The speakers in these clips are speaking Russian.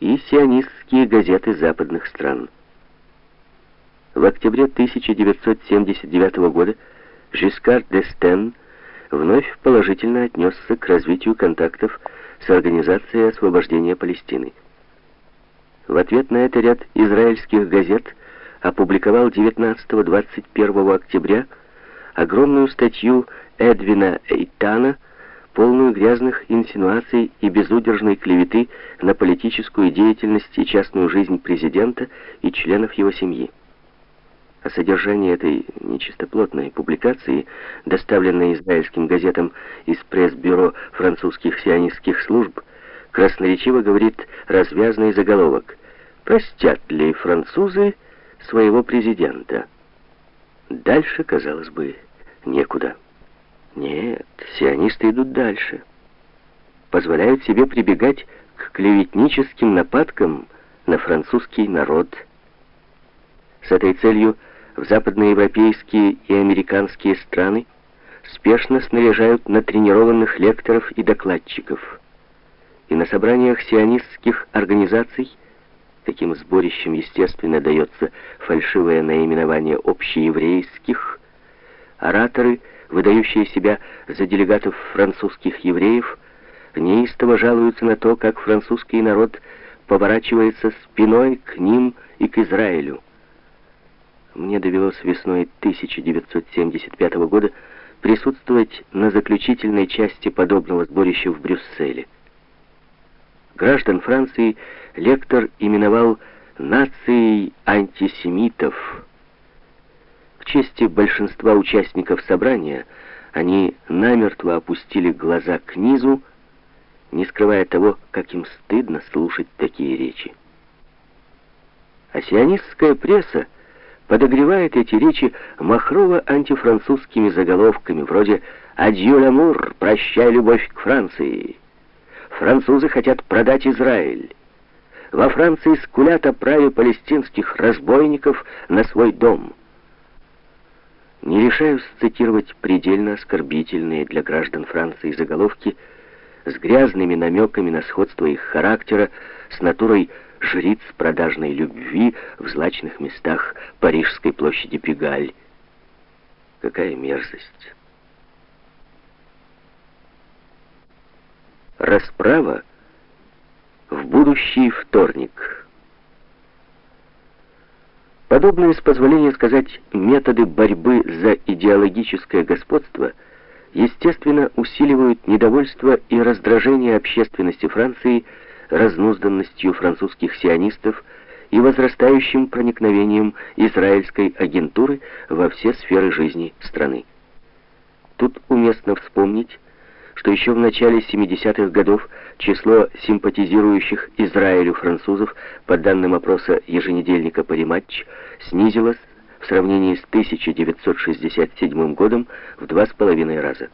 и сионистские газеты западных стран. В октябре 1979 года Жискар д'Эстен вновь положительно отнесся к развитию контактов с Организацией освобождения Палестины. В ответ на это ряд израильских газет опубликовал 19-21 октября огромную статью Эдвина Эйтана, полную грязных инсинуаций и безудержной клеветы на политическую деятельность и частную жизнь президента и членов его семьи. О содержании этой нечистоплотной публикации, доставленной израильским газетам из пресс-бюро французских сионистских служб, красноречиво говорит развязный заголовок «Простят ли французы своего президента?» Дальше, казалось бы, некуда. Нет, сионисты идут дальше. Позволяют себе прибегать к клеветническим нападкам на французский народ. С этой целью в западноевропейские и американские страны спешно снаряжают натренированных лекторов и докладчиков. И на собраниях сионистских организаций таким сборищем, естественно, дается фальшивое наименование общееврейских, ораторы, выдающие себя за делегатов французских евреев, неистово жалуются на то, как французский народ поворачивается спиной к ним и к Израилю. Мне довелось весной 1975 года присутствовать на заключительной части подобного сборища в Брюсселе. Граждан Франции лектор именовал «нацией антисемитов». Чести большинства участников собрания они намертво опустили глаза к низу, не скрывая того, как им стыдно слушать такие речи. А сионистская пресса подогревает эти речи махрово-антифранцузскими заголовками, вроде «Адью ламур, прощай любовь к Франции». Французы хотят продать Израиль. Во Франции скулят о праве палестинских разбойников на свой дом. Не решаюсь цитировать предельно оскорбительные для граждан Франции заголовки с грязными намеками на сходство их характера с натурой жриц продажной любви в злачных местах Парижской площади Пегаль. Какая мерзость! Расправа в будущий вторник. Подобные, с позволения сказать, методы борьбы за идеологическое господство естественно усиливают недовольство и раздражение общественности Франции разнузданностью французских сионистов и возрастающим проникновением израильской агентуры во все сферы жизни страны. Тут уместно вспомнить, что еще в начале 70-х годов число симпатизирующих Израилю французов, по данным опроса еженедельника «Париматч», снизилось в сравнении с 1967 годом в два с половиной раза.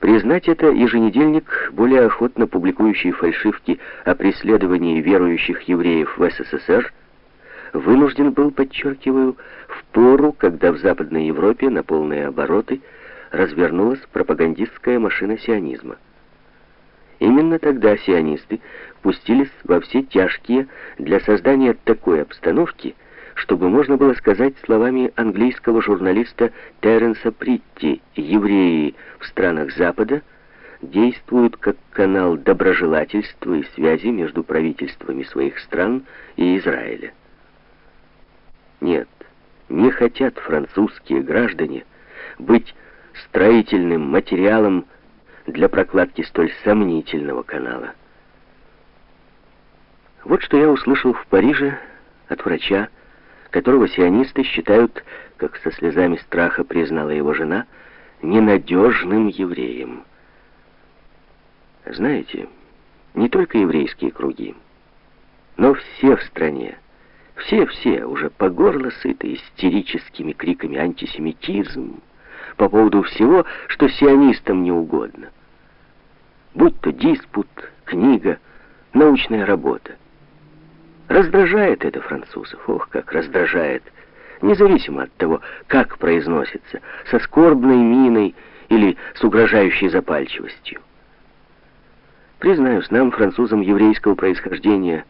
Признать это еженедельник, более охотно публикующий фальшивки о преследовании верующих евреев в СССР, вынужден был, подчеркиваю, в пору, когда в Западной Европе на полные обороты развернулась пропагандистская машина сионизма. Именно тогда сионисты пустились во все тяжкие для создания такой обстановки, чтобы можно было сказать словами английского журналиста Терренса Притти, евреи в странах Запада действуют как канал доброжелательства и связи между правительствами своих стран и Израиля. Нет, не хотят французские граждане быть строительным материалом для прокладки столь сомнительного канала. Вот что я услышал в Париже от врача, которого сионисты считают, как со слезами страха признала его жена, ненадежным евреем. Знаете, не только еврейские круги, но все в стране, все-все уже по горло сыты истерическими криками «антисемитизм», по поводу всего, что сионистам не угодно. Будь то диспут, книга, научная работа. Раздражает это французов, ох, как раздражает, независимо от того, как произносится, со скорбной миной или с угрожающей запальчивостью. Признаюсь, нам, французам еврейского происхождения,